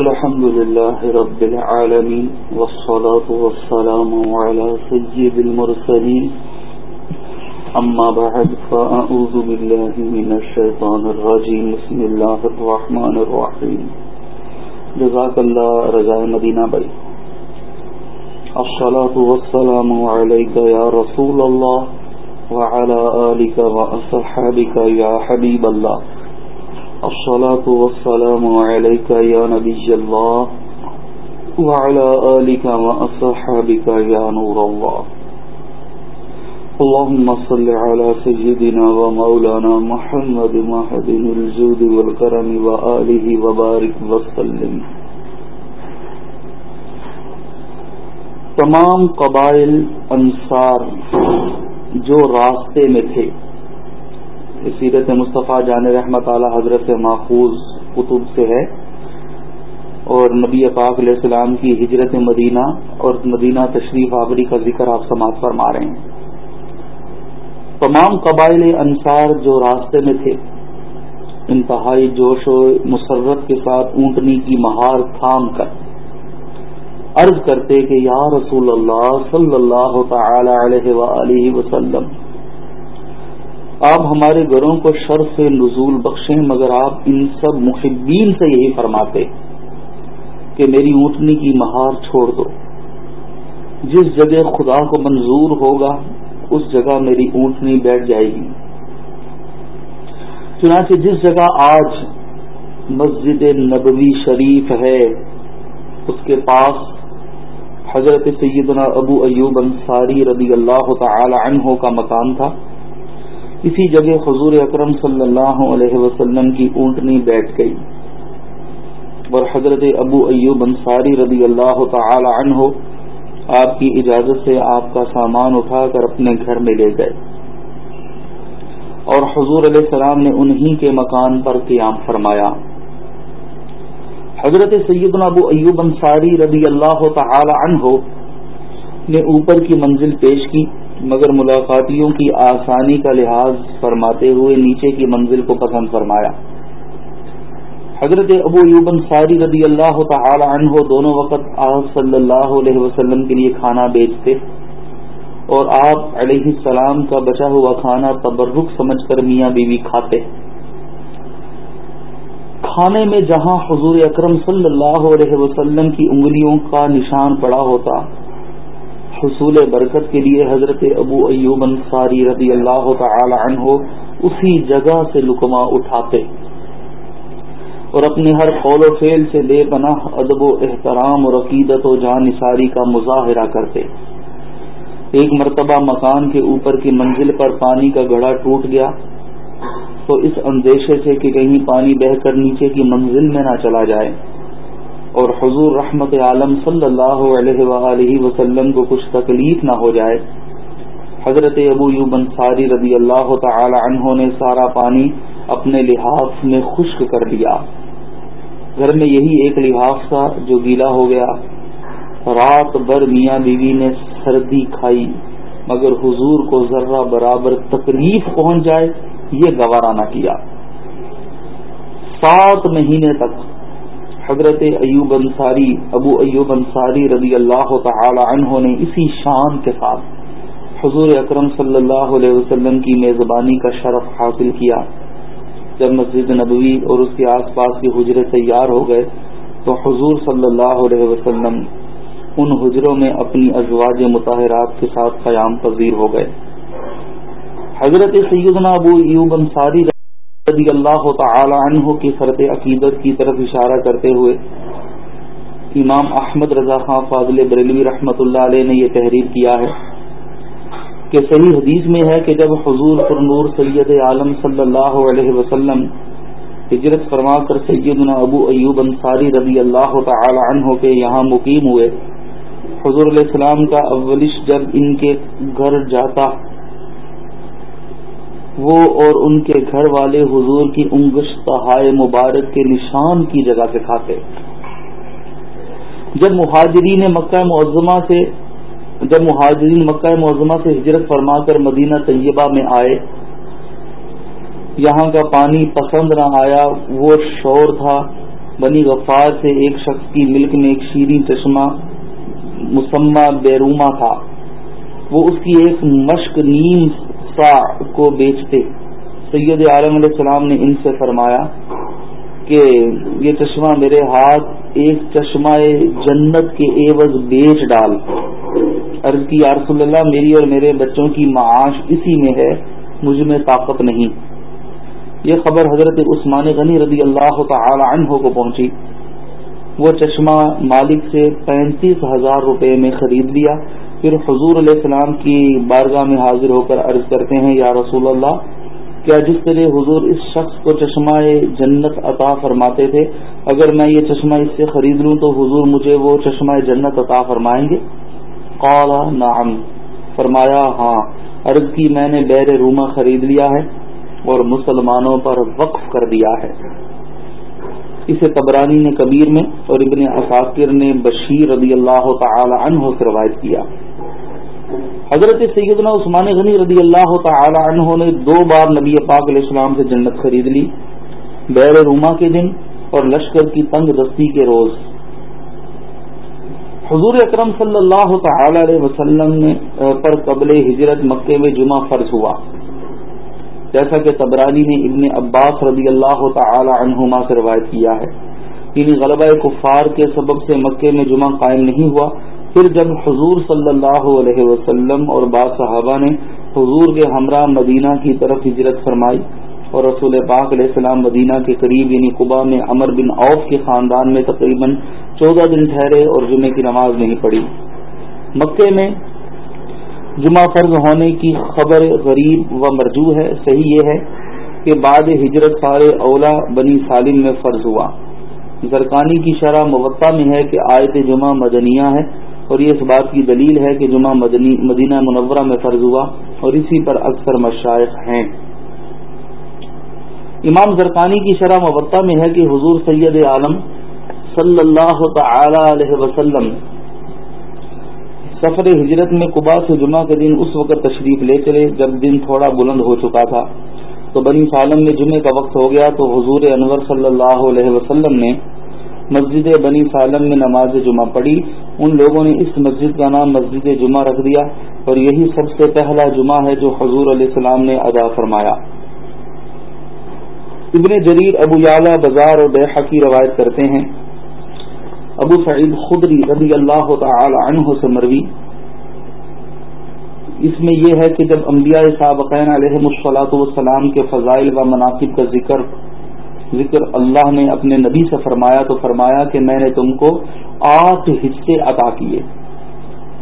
الحمد لله رب العالمين والصلاة والسلام على سيد المرسلين. أما بعد، فأعوذ بالله من الشيطان الرجيم. بسم الله الرحمن الرحيم. جزاك الله رجاء مدينة بي. الصلاة والسلام عليك يا رسول الله وعلى آلك وأصحابك يا حبيب الله. الصلاة والسلام عليك يا نبي الله وعلى آلك وأصحابك يا نور الله. اللهم صل على سيدنا ومولانا محمد محد الجود والكرم وآله وبارك وسلم. تمام قبائل انصار جو راستے میں تھے سیرت مصطفیٰ جان رحمت اعلی حضرت ماخوذ کتب سے ہے اور نبی پاک علیہ السلام کی ہجرت مدینہ اور مدینہ تشریف آوری کا ذکر آپ سماعت فرما رہے ہیں۔ تمام قبائل انصار جو راستے میں تھے، انتہائی جوش و مسرت کے ساتھ اونٹنی کی مہار تھام کر عرض کرتے کہ یا رسول اللہ صلی اللہ تعالی علیہ وآلہ وسلم آپ ہمارے گھروں کو شر سے نزول بخشیں، مگر آپ ان سب محبین سے یہی فرماتے کہ میری اونٹنی کی مہار چھوڑ دو۔ جس جگہ خدا کو منظور ہوگا، اس جگہ میری اونٹنی بیٹھ جائے گی۔ چنانچہ جس جگہ آج مسجد نبوی شریف ہے، اس کے پاس حضرت سیدنا ابو ایوب انصاری رضی اللہ تعالی عنہ کا مکان تھا۔ اسی جگہ حضور اکرم صلی اللہ علیہ وسلم کی اونٹنی بیٹھ گئی اور حضرت ابو ایوب انصاری رضی اللہ تعالی عنہ آپ کی اجازت سے آپ کا سامان اٹھا کر اپنے گھر میں لے گئے اور حضور علیہ السلام نے انہی کے مکان پر قیام فرمایا۔ حضرت سیدنا ابو ایوب انصاری رضی اللہ تعالی عنہ نے اوپر کی منزل پیش کی۔ مگر ملاقاتیوں کی آسانی کا لحاظ فرماتے ہوئے نیچے کی منزل کو پسند فرمایا۔ حضرت ابو یوبن ساری رضی اللہ تعالی عنہ دونوں وقت آپ صلی اللہ علیہ وسلم کے لیے کھانا بیچتے اور آپ علیہ السلام کا بچا ہوا کھانا تبرک سمجھ کر میاں بیوی کھاتے۔ کھانے میں جہاں حضور اکرم صلی اللہ علیہ وسلم کی انگلیوں کا نشان پڑا ہوتا حصول برکت کے لیے حضرت ابو ایوب انصاری رضی اللہ تعالی عنہ اسی جگہ سے لکما اٹھاتے اور اپنے ہر قول و فیل سے بے پناہ، ادب و احترام اور عقیدت و جان نثاری کا مظاہرہ کرتے۔ ایک مرتبہ مکان کے اوپر کی منزل پر پانی کا گڑھا ٹوٹ گیا۔ تو اس اندیشے سے کہ کہیں پانی بہ کر نیچے کی منزل میں نہ چلا جائے۔ اور حضور رحمت عالم صلی اللہ علیہ وآلہ وسلم کو کچھ تکلیف نہ ہو جائے۔ حضرت ابو یوب انصاری رضی اللہ تعالی عنہ نے سارا پانی اپنے لحاظ میں خشک کر دیا گھر میں یہی ایک لحاظ تھا جو گیلا ہو گیا۔ رات بھر میاں بیوی نے سردی کھائی، مگر حضور کو ذرہ برابر تکلیف پہنچ جائے، یہ گوارا نہ کیا۔ سات مہینے تک حضرت ایوب انصاری، ابو ایوب انصاری رضی اللہ تعالی عنہ نے اسی شان کے ساتھ حضور اکرم صلی اللہ علیہ وسلم کی میزبانی کا شرف حاصل کیا۔ جب مسجد نبوی اور اس کے آس پاس کے حجرے تیار ہو گئے، تو حضور صلی اللہ علیہ وسلم ان حجروں میں اپنی ازواج مطالعات کے ساتھ قیام پذیر ہو گئے۔ حضرت سیدنا ابو ایوب انصاری رضی اللہ تعالی عنہ کی فرد عقیدت کی طرف اشارہ کرتے ہوئے امام احمد رضا خان فاضل بریلوی رحمۃ اللہ علیہ نے یہ تحریر کیا ہے کہ صحیح حدیث میں ہے کہ جب حضور فرنور سید عالم صلی اللہ علیہ وسلم ہجرت فرما کر سیدنا ابو ایوب انصاری رضی اللہ تعالی عنہ کے یہاں مقیم ہوئے، حضور علیہ السلام کا اولش جب ان کے گھر جاتا وہ اور ان کے گھر والے حضور کی انگشت انگشتہائے مبارک کے نشان کی جگہ سے کھاتے۔ جب مہاجرین مکہ معظمہ سے جب مہاجرین مکہ معظمہ سے ہجرت فرما کر مدینہ طیبہ میں آئے، یہاں کا پانی پسند نہ آیا، وہ شور تھا۔ بنی غفار سے ایک شخص کی ملک میں ایک شیریں چشمہ مسمہ بیروما تھا۔ وہ اس کی ایک مشق نیم کو بیچتے۔ سید عالم علیہ السلام نے ان سے فرمایا کہ یہ چشمہ میرے ہاتھ، ایک چشمہ جنت کے ایوز بیچ ڈال۔ عرض کی رسول اللہ، میری اور میرے بچوں کی معاش اسی میں ہے، مجھ میں طاقت نہیں۔ یہ خبر حضرت عثمان غنی رضی اللہ تعالی عنہ کو پہنچی۔ وہ چشمہ مالک سے پینتیس ہزار روپے میں خرید لیا۔ پھر حضور علیہ السلام کی بارگاہ میں حاضر ہو کر عرض کرتے ہیں، یا رسول اللہ، کیا جس طرح حضور اس شخص کو چشمہ جنت عطا فرماتے تھے، اگر میں یہ چشمہ اس سے خرید لوں تو حضور مجھے وہ چشمہ جنت عطا فرمائیں گے؟ قال نعم۔ فرمایا ہاں۔ عرض کی، میں نے بیر روما خرید لیا ہے اور مسلمانوں پر وقف کر دیا ہے۔ اسے تبرانی نے کبیر میں اور ابن اساکر نے بشیر رضی اللہ تعالی عنہ سے روایت کیا۔ حضرت سیدنا عثمان غنی رضی اللہ تعالی عنہ نے دو بار نبی پاک علیہ السلام سے جنت خرید لی، بیر روما کے دن اور لشکر کی تنگ دستی کے روز۔ حضور اکرم صلی اللہ تعالی علیہ وسلم پر قبل ہجرت مکے میں جمعہ فرض ہوا۔ جیسا کہ تبرانی نے ابن عباس رضی اللہ تعالی عنہما سے روایت کیا ہے۔ یعنی غلبہ کفار کے سبب سے مکے میں جمعہ قائم نہیں ہوا۔ پھر جب حضور صلی اللہ علیہ وسلم اور بعض صحابہ نے حضور کے ہمراہ مدینہ کی طرف ہجرت فرمائی اور رسول پاک علیہ السلام مدینہ کے قریب یعنی قبا میں امر بن اوف کے خاندان میں تقریباً چودہ دن ٹھہرے اور جمعے کی نماز نہیں پڑھی۔ مکے میں جمعہ فرض ہونے کی خبر غریب و مرجو ہے، صحیح یہ ہے کہ بعد ہجرت سارے اولا بنی سالم میں فرض ہوا۔ زرکانی کی شرح موقع میں ہے کہ آیت جمعہ مدنیہ ہے۔ اور یہ اس بات کی دلیل ہے کہ جمعہ مدینہ منورہ میں فرض ہوا اور اسی پر اکثر مشائق ہیں۔ امام زرکانی کی شرح موقع میں ہے کہ حضور سید عالم صلی اللہ تعالی علیہ وسلم سفر ہجرت میں قبا سے جمعہ کے دن اس وقت تشریف لے چلے۔ جب دن تھوڑا بلند ہو چکا تھا تو بنی سالم میں جمعے کا وقت ہو گیا تو حضور انور صلی اللہ علیہ وسلم نے مسجد بنی سالم میں نماز جمعہ پڑھی۔ ان لوگوں نے اس مسجد کا نام مسجد جمعہ رکھ دیا اور یہی سب سے پہلا جمعہ ہے جو حضور علیہ السلام نے ادا فرمایا۔ ابن جریر ابو یالہ بازار اور بیحا کی روایت کرتے ہیں۔ ابو سعید خدری رضی اللہ تعالی عنہ سے مروی۔ اس میں یہ ہے کہ جب انبیاء سابقین علیہ مسلاط والسلام کے فضائل و مناسب کا ذکر ذکر اللہ نے اپنے نبی سے فرمایا تو فرمایا کہ میں نے تم کو آٹھ حصے عطا کیے۔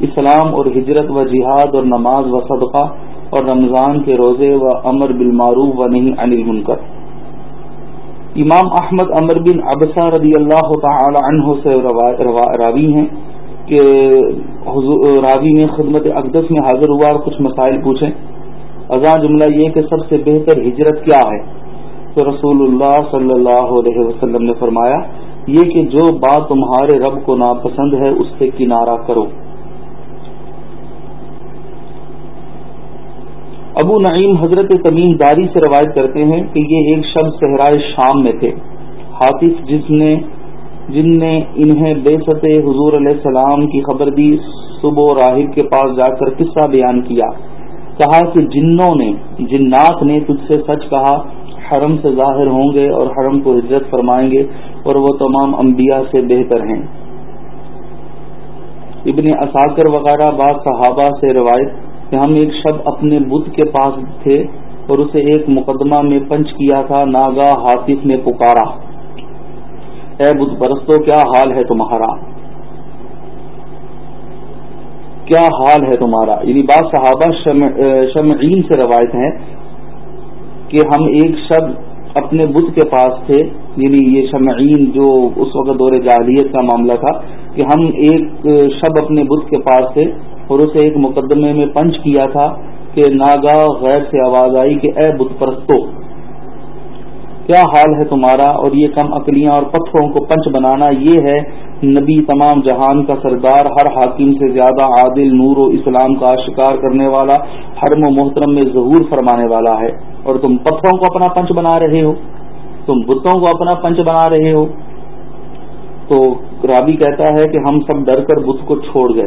اسلام اور ہجرت و جہاد اور نماز و صدقہ اور رمضان کے روزے و امر بالمعروف و نہیں انل منکر امام احمد امر بن ابسا رضی اللہ تعالی عنہ سے راوی ہیں کہ راوی میں خدمت اقدس میں حاضر ہوا اور کچھ مسائل پوچھیں۔ ازاں جملہ یہ کہ سب سے بہتر ہجرت کیا ہے؟ تو رسول اللہ صلی اللہ علیہ وسلم نے فرمایا، یہ کہ جو بات تمہارے رب کو ناپسند ہے، اس سے کنارہ کرو۔ ابو نعیم حضرت تمیم داری سے روایت کرتے ہیں کہ یہ ایک شب صحرائے شام میں تھے۔ حافظ جس نے، جن نے انہیں بے ست حضور علیہ السلام کی خبر دی، صبح راہب کے پاس جا کر قصہ بیان کیا۔ کہا کہ جنوں نے، جنات نے تجھ سے سچ کہا حرم سے ظاہر ہوں گے اور حرم کو ہجرت فرمائیں گے اور وہ تمام انبیاء سے بہتر ہیں۔ ابن اساکر وغیرہ بعض صحابہ سے روایت کہ ہم ایک شب اپنے بدھ کے پاس تھے اور اسے ایک مقدمہ میں پنچ کیا تھا، ناگا حافظ نے پکارا۔ اے بدھ پرستو کیا حال ہے تمہارا؟ کیا حال ہے تمہارا؟ یعنی بعض صحابہ شمعین سے روایت ہیں کہ ہم ایک شب اپنے بدھ کے پاس تھے یعنی یہ شمعین جو اس وقت دور جاہلیت کا معاملہ تھا، کہ ہم ایک شب اپنے بدھ کے پاس تھے اور اسے ایک مقدمے میں پنچ کیا تھا کہ ناگاہ غیر سے آواز آئی کہ اے بت پرستو کیا حال ہے تمہارا اور یہ کم اکلیاں اور پتھروں کو پنچ بنانا یہ ہے نبی تمام جہان کا سردار، ہر حاکم سے زیادہ عادل، نور و اسلام کا شکار کرنے والا، حرم و محترم میں ظہور فرمانے والا ہے۔ اور تم پتھروں کو اپنا پنچ بنا رہے ہو۔ تم بتوں کو اپنا پنچ بنا رہے ہو۔ تو رابی کہتا ہے کہ ہم سب ڈر کر بت کو چھوڑ گئے۔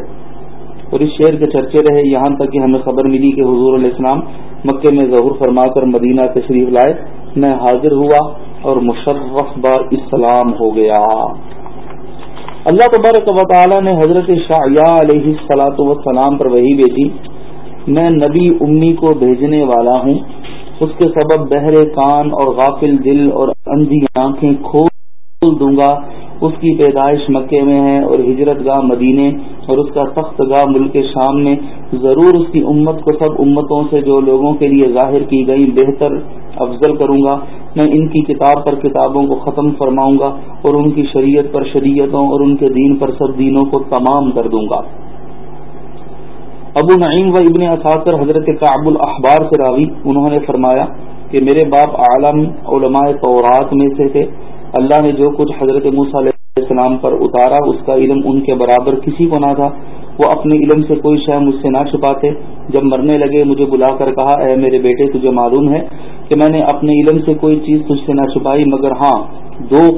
اور اس شعر کے چرچے رہے، یہاں تک کہ ہمیں خبر ملی کہ حضور علیہ السلام مکے میں ظہور فرما کر مدینہ تشریف لائے۔ میں حاضر ہوا اور مشرف با اسلام ہو گیا۔ اللہ تبارک و تعالی نے حضرت شاہ علیہ سلاۃ وسلام پر وہی بھیجی۔ میں نبی امی کو بھیجنے والا ہوں۔ اس کے سبب بہرے کان اور غافل دل اور اندھی آنکھیں کھول دوں گا۔ اس کی پیدائش مکے میں ہے اور ہجرت گاہ مدینے اور اس کا تخت گاہ ملک شام میں ضرور اس کی امت کو سب امتوں سے جو لوگوں کے لیے ظاہر کی گئی بہتر افضل کروں گا۔ میں ان کی کتاب پر کتابوں کو ختم فرماؤں گا اور ان کی شریعت پر شریعتوں اور ان کے دین پر سب دینوں کو تمام کر دوں گا۔ ابو نعیم و ابن اثاثر حضرت کعب الاحبار سے راوی، انہوں نے فرمایا کہ میرے باپ عالم علماء تورات میں سے تھے۔ اللہ نے جو کچھ حضرت موسیٰ علیہ السلام پر اتارا، اس کا علم ان کے برابر کسی کو نہ تھا۔ وہ اپنے علم سے کوئی شے مجھ سے نہ چھپاتے۔ جب مرنے لگے، مجھے بلا کر کہا، اے میرے بیٹے، تجھے معلوم ہے کہ میں نے اپنے علم سے کوئی چیز تجھ سے نہ چھپائی، مگر ہاں دو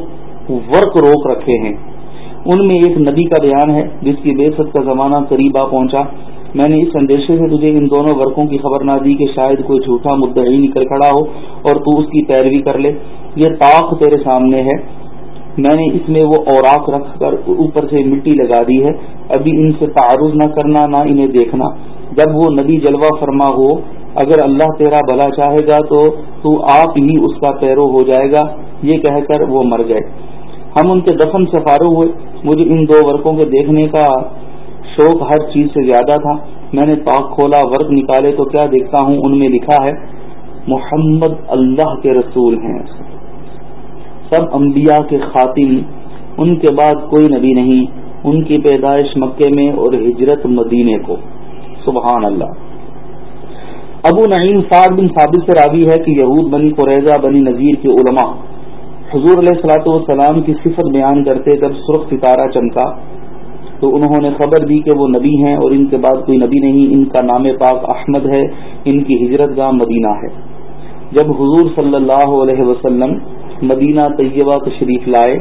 ورق روک رکھے ہیں۔ ان میں ایک نبی کا بیان ہے، جس کی بے ست کا زمانہ قریب آ پہنچا۔ میں نے اس اندیشے سے تجھے ان دونوں ورقوں کی خبر نہ دی کہ شاید کوئی جھوٹا مدعی نکل کھڑا ہو اور تو اس کی پیروی کر لے۔ یہ طاق تیرے سامنے ہے۔ میں نے اس میں وہ اوراق رکھ کر اوپر سے مٹی لگا دی ہے۔ ابھی ان سے تعارض نہ کرنا، نہ انہیں دیکھنا۔ جب وہ نبی جلوہ فرما ہو، اگر اللہ تیرا بھلا چاہے گا تو تو آپ ہی اس کا پیرو ہو جائے گا۔ یہ کہہ کر وہ مر گئے۔ ہم ان کے دفن سے فارغ ہوئے۔ مجھے ان دو ورقوں کے دیکھنے کا شوق ہر چیز سے زیادہ تھا۔ میں نے پاک کھولا، ورق نکالے تو کیا دیکھتا ہوں؟ ان میں لکھا ہے، محمد اللہ کے رسول ہیں۔ سب انبیاء کے خاتم، ان کے بعد کوئی نبی نہیں، ان کی پیدائش مکے میں اور ہجرت مدینے کو۔ سبحان اللہ۔ ابو نعیم سعد بن ثابت سے راوی ہے کہ یہود بنی قریضہ بنی نذیر کے علماء حضور علیہ السلاۃ والسلام کی صفت بیان کرتے جب سرخ ستارہ چمکا تو انہوں نے خبر دی کہ وہ نبی ہیں اور ان کے بعد کوئی نبی نہیں، ان کا نام پاک احمد ہے، ان کی ہجرت گاہ مدینہ ہے۔ جب حضور صلی اللہ علیہ وسلم مدینہ طیبہ تشریف لائے۔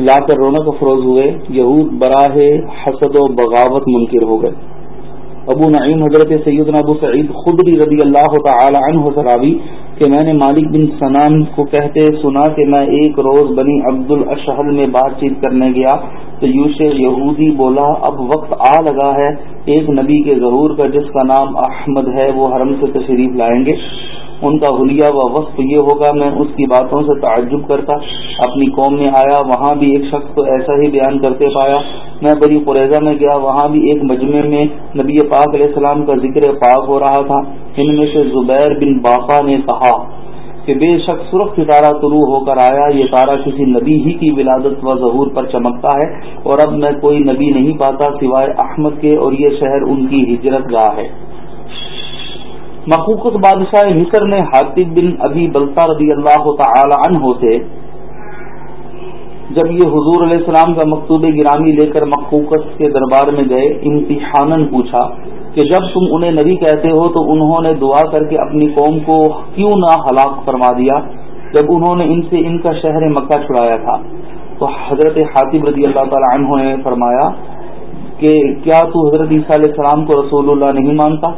لا کر رونق افروز ہوئے۔ یہود براہ حسد و بغاوت منکر ہو گئے۔ ابو نعیم حضرت سیدنا ابو سعید خدری رضی اللہ تعالی عنہ سراوی کہ میں نے مالک بن سنان کو کہتے سنا کہ میں ایک روز بنی عبد الشہل میں بات چیت کرنے گیا تو یوش یہودی بولا، اب وقت آ لگا ہے، ایک نبی کے ظہور کا جس کا نام احمد ہے، وہ حرم سے تشریف لائیں گے۔ ان کا حلیہ و وقف یہ ہوگا، میں اس کی باتوں سے تعجب کرتا، اپنی قوم میں آیا، وہاں بھی ایک شخص کو ایسا ہی بیان کرتے پایا۔ میں بڑی قریضہ میں گیا، وہاں بھی ایک مجمع میں نبی پاک علیہ السلام کا ذکر پاک ہو رہا تھا۔ ان میں سے زبیر بن باقا نے کہا کہ بے شک سرخ ستارہ طلوع ہو کر آیا، یہ تارہ کسی نبی ہی کی ولادت و ظہور پر چمکتا ہے۔ اور اب میں کوئی نبی نہیں پاتا سوائے احمد کے، اور یہ شہر ان کی ہجرت گاہ ہے۔ مخوقت بادشاہ مصر نے حاطب بن ابی بلتا رضی اللہ تعالی عنہ سے جب یہ حضور علیہ السلام کا مکتوب گرامی لے کر مخوقت کے دربار میں گئے امتحان پوچھا کہ جب تم انہیں نبی کہتے ہو تو انہوں نے دعا کر کے اپنی قوم کو کیوں نہ ہلاک فرما دیا؟ جب انہوں نے ان سے ان کا شہر مکہ چھڑایا تھا۔ تو حضرت حاطب رضی اللہ تعالی عنہ نے فرمایا کہ کیا تو حضرت عیسیٰ علیہ السلام کو رسول اللہ نہیں مانتا؟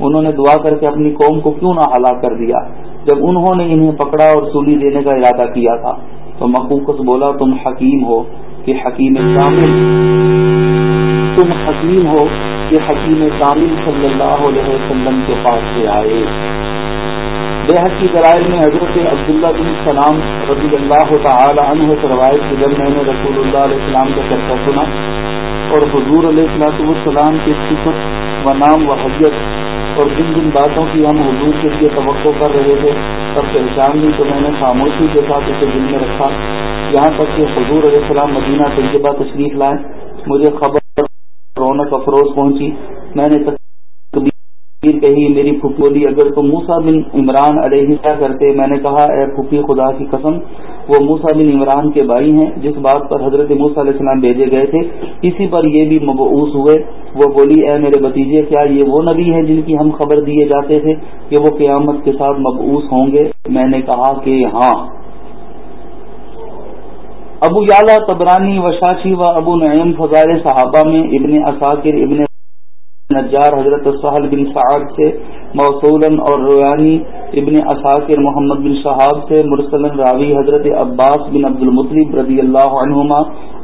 انہوں نے دعا کر کے اپنی قوم کو کیوں نہ ہلاک کر دیا؟ جب انہوں نے انہیں پکڑا اور سولی دینے کا ارادہ کیا تھا، تو مقوقت بولا، تم حکیم ہو کہ حکیم کامل تم حکیم ہو کہ حکیم کامل صلی اللہ علیہ وسلم کے پاس سے آئے۔ بے حق کی درائل میں حضرت عبداللہ بن سلام رضی اللہ تعالی عنہ سے روایت سے جب میں نے رسول اللہ علیہ السلام کا چرچا سنا اور حضور علیہ السلام کی صفت و نام و حجت اور جن جن باتوں کی ہم حضور کے لیے توقع کر رہے تھے، سب پہچان لی تو میں نے خاموشی کے ساتھ اسے دل میں رکھا۔ یہاں تک کہ حضور علیہ السلام مدینہ طیبہ تشریف لائے۔ مجھے خبر رونق افروز پہنچی۔ میں نے کہی، میری پھوپھی بولی، اگر تو موسا بن عمران علیہ کیا کرتے؟ میں نے کہا، اے پھوپھی خدا کی قسم، وہ موسا بن عمران کے بھائی ہیں جس بات پر حضرت موسا علیہ السلام بھیجے گئے تھے۔ اسی پر یہ بھی مبعوث ہوئے۔ وہ بولی، اے میرے بتیجے کیا یہ وہ نبی ہیں جن کی ہم خبر دیے جاتے تھے کہ وہ قیامت کے ساتھ مبعوث ہوں گے؟ میں نے کہا کہ ہاں۔ ابو یالا تبرانی وشاشی و ابو نعیم فضائل صحابہ میں ابن اساکر، ابن نجار حضرت سہل بن سعد سے موصول اور رویانی ابن اساکر محمد بن شہاب سے مرسلن راوی حضرت عباس بن عبد المطلب رضی اللہ عنہما،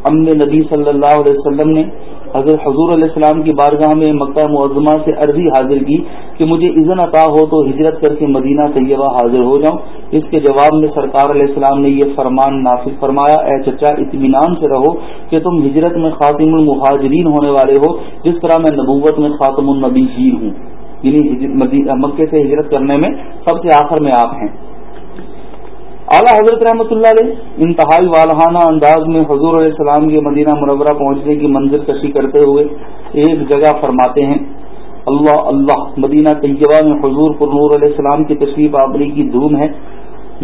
امن نبی صلی اللہ علیہ وسلم نے حضرت حضور علیہ السلام کی بارگاہ میں مکہ معظمہ سے عرضی حاضر کی کہ مجھے اذن عطا ہو تو ہجرت کر کے مدینہ طیبہ حاضر ہو جاؤں۔ اس کے جواب میں سرکار علیہ السلام نے یہ فرمان نافذ فرمایا، اے چچا، اطمینان سے رہو کہ تم ہجرت میں خاتم المہاجرین ہونے والے ہو، جس طرح میں نبوت میں خاتم النبی ہوں۔ یعنی مکے سے ہجرت کرنے میں سب سے آخر میں آپ ہیں۔ اعلیٰ حضرت رحمۃ اللہ علیہ، انتہائی والہانہ انداز میں حضور علیہ السلام کے مدینہ مرورہ پہنچنے کی منظر کشی کرتے ہوئے ایک جگہ فرماتے ہیں، اللہ اللہ، مدینہ طیبہ میں حضور پر نور علیہ السلام کی تشریف آبری کی دھوم ہے۔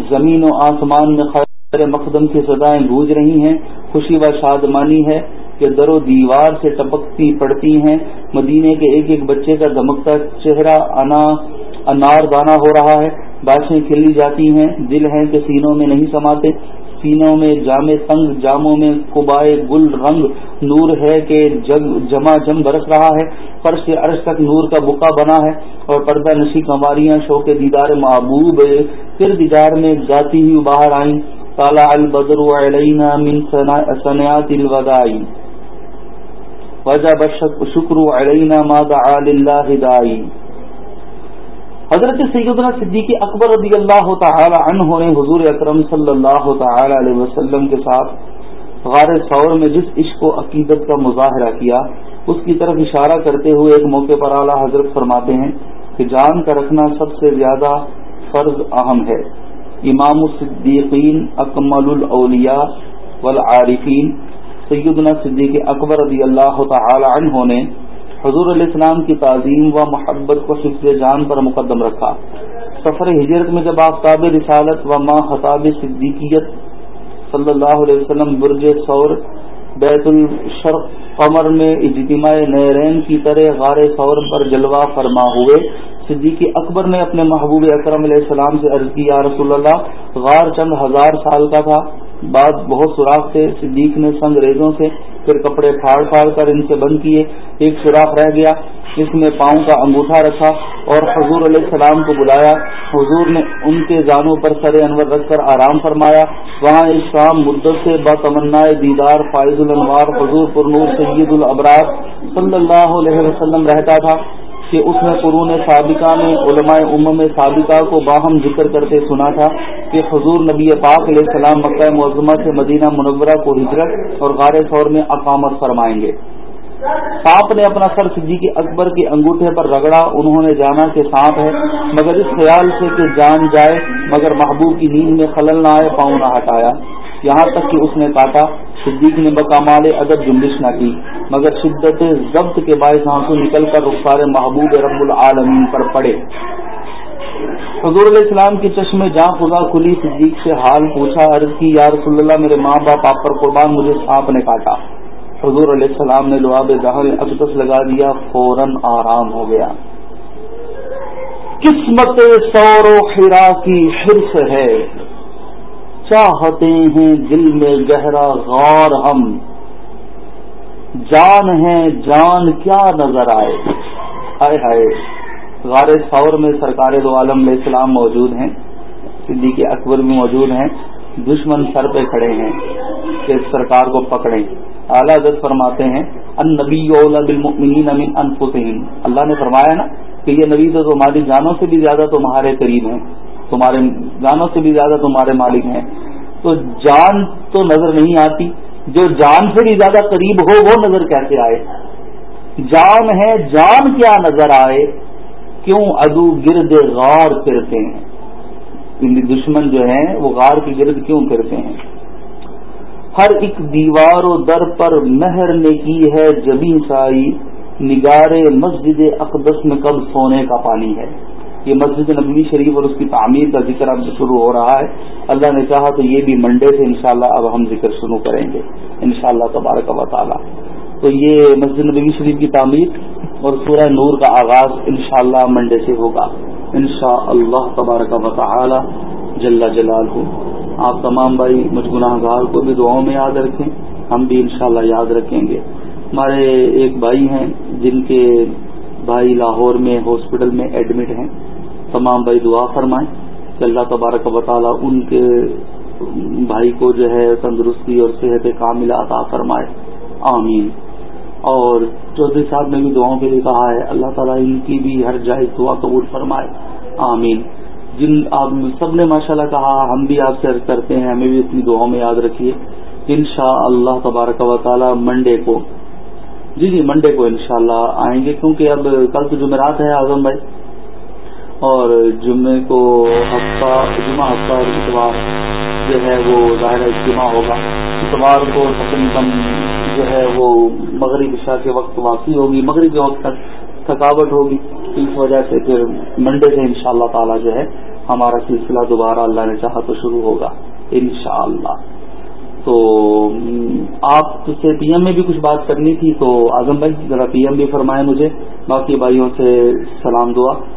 زمین و آسمان میں خیر مقدم کی سزائیں گونج رہی ہیں۔ خوشی و شادمانی ہے کہ در و دیوار سے ٹپکتی پڑتی ہیں۔ مدینے کے ایک ایک بچے کا دمکتا چہرہ، انا انار دانا ہو رہا ہے باشیں کھیلی جاتی ہیں، دل ہیں کہ سینوں میں نہیں سماتے۔ سینوں میں جامع تنگ، جاموں میں کبائے گل رنگ۔ نور ہے کہ جگ جمع جم برس رہا ہے۔ فرش سے عرش تک نور کا بکا بنا ہے۔ اور پردہ نشی کماریاں شو کے دیدار محبوب۔ پھر دیدار میں جاتی ہوئی باہر آئیں۔ تالا البدر علینا من سنیات الودائی وجہ بشک شکر علینا ما دعا للہ دائی حضرت سیدنا صدیقی اکبر رضی اللہ تعالی عنہ نے حضور اکرم صلی اللہ تعالی علیہ وسلم کے ساتھ غار سور میں جس عشق و عقیدت کا مظاہرہ کیا، اس کی طرف اشارہ کرتے ہوئے ایک موقع پر اعلیٰ حضرت فرماتے ہیں کہ جان کا رکھنا سب سے زیادہ فرض اہم ہے۔ امام الصدیقین اکمل الاولیاء والعارفین، سیدنا صدیق اکبر رضی اللہ تعالی عنہ نے حضور علیہ السلام کی تعظیم و محبت کو حفظ جان پر مقدم رکھا۔ سفر ہجرت میں جب آفتاب رسالت و ماں خطاب صدیقیت صلی اللہ علیہ وسلم برج سور بیت الشرق قمر میں اجتماع نیرین کی طرح غار سور پر جلوہ فرما ہوئے، صدیقی اکبر نے اپنے محبوب اکرم علیہ السلام سے عرض کی، یا رسول اللہ، غار چند ہزار سال کا تھا، بعد بہت سوراخ تھے، صدیق نے سنگ ریزوں سے پھر کپڑے پھاڑ پھاڑ کر ان سے بند کیے، ایک سوراخ رہ گیا، اس میں پاؤں کا انگوٹھا رکھا اور حضور علیہ السلام کو بلایا۔ حضور نے ان کے زانوں پر سر انور رکھ کر آرام فرمایا۔ وہاں اس شام مدت سے بتمنا دیدار فائز الانوار حضور پر نور سید الابرار صلی اللہ علیہ وسلم رہتا تھا۔ کہ اس نے قرون سابقہ میں، علماء امم سابقہ کو باہم ذکر کرتے سنا تھا کہ حضور نبی پاک علیہ السلام مکہ معظمہ سے مدینہ منورہ کو ہجرت اور غار سور میں اقامت فرمائیں گے۔ سانپ نے اپنا سر صدیقی اکبر کے انگوٹھے پر رگڑا، انہوں نے جانا کہ سانپ ہے، مگر اس خیال سے کہ جان جائے، مگر محبوب کی نیند میں خلل نہ آئے، پاؤں نہ ہٹایا۔ یہاں تک کہ اس نے کاٹا صدیق نے بکامال ادب جنبش نہ کی، مگر شدت ضبط کے باعث آنسو نکل کر رخسار محبوب رب العالمین پر پڑے۔ حضور علیہ السلام کی چشم جہاں خدا کھلی، صدیق سے حال پوچھا، عرض کی، یا رسول اللہ، میرے ماں باپ، آپ پر قربان، مجھے سانپ نے کاٹا۔ حضور علیہ السلام نے لعاب دہل اقدس لگا دیا، فوراً آرام ہو گیا۔ قسمت سور و خرا کی حرص ہے۔ چاہتے ہیں دل میں گہرا غور ہم۔ جان ہے جان کیا نظر آئے۔ ہائے ہائے۔ غار سور میں سرکار دو عالم علیہ السلام موجود ہیں۔ صدیق اکبر بھی موجود ہیں۔ دشمن سر پہ کھڑے ہیں کہ سرکار کو پکڑیں۔ اعلیٰ دت فرماتے ہیں ان نبی بالمؤمنین من انفسہم۔ اللہ نے فرمایا نا کہ یہ نبی تو تمہاری جانوں سے بھی زیادہ تمہارے قریب ہیں۔ تمہارے جانوں سے بھی زیادہ تمہارے مالک ہیں۔ تو جان تو نظر نہیں آتی، جو جان سے بھی زیادہ قریب ہو، وہ نظر کیسے آئے؟ جان ہے، جان کیا نظر آئے؟ کیوں ادو گرد غار پھرتے ہیں؟ دشمن جو ہیں، وہ غار کے گرد کیوں پھرتے ہیں؟ ہر ایک دیوار و در پر مہر نے کی ہے جبی سائی نگارے مسجد اقدس میں کب سونے کا پانی ہے۔ یہ مسجد نبوی شریف اور اس کی تعمیر کا ذکر اب شروع ہو رہا ہے۔ اللہ نے چاہا تو یہ بھی منڈے سے انشاءاللہ اب ہم ذکر شروع کریں گے۔ انشاءاللہ تبارک و تعالی۔ تو یہ مسجد نبوی شریف کی تعمیر اور سورہ نور کا آغاز انشاءاللہ منڈے سے ہوگا۔ انشاءاللہ تبارک و تعالی جل جلال آپ تمام بھائی مجھ گناہ گار کو بھی دعاؤں میں یاد رکھیں۔ ہم بھی انشاءاللہ یاد رکھیں گے۔ ہمارے ایک بھائی ہیں جن کے بھائی لاہور میں ہاسپٹل میں ایڈمٹ ہیں۔ تمام بھائی دعا فرمائیں کہ اللہ تبارک و تعالیٰ ان کے بھائی کو جو ہے تندرستی اور صحت کامل عطا فرمائے۔ آمین۔ اور چودھری صاحب نے بھی دعاؤں کے لیے کہا ہے، اللہ تعالیٰ ان کی بھی ہر جائز دعا قبول فرمائے۔ آمین۔ جن آپ سب نے ماشاء اللہ کہا، ہم بھی آپ سے عرض کرتے ہیں، ہمیں بھی اپنی دعاؤں میں یاد رکھیے۔ ان شاء اللہ تبارک و تعالی منڈے کو جی جی منڈے کو انشاءاللہ اللہ آئیں گے، کیونکہ اب کل تو جمعرات ہے اعظم بھائی۔ اور جمعے کو ہفتہ، جمعہ ہفتہ اور اتوار جو ہے وہ ظاہر اجتماع ہوگا۔ اتوار کو تقریباً جو ہے وہ مغرب عشاء کے وقت واقعی ہوگی۔ مغرب کے وقت تک تھکاوٹ ہوگی۔ اس وجہ سے پھر منڈے سے انشاءاللہ اللہ تعالی جو ہے ہمارا سلسلہ دوبارہ اللہ نے چاہا تو شروع ہوگا۔ انشاءاللہ۔ تو آپ سے پی ایم میں بھی کچھ بات کرنی تھی تو اعظم بھائی، ذرا پی ایم بھی فرمائے مجھے۔ باقی بھائیوں سے سلام دعا۔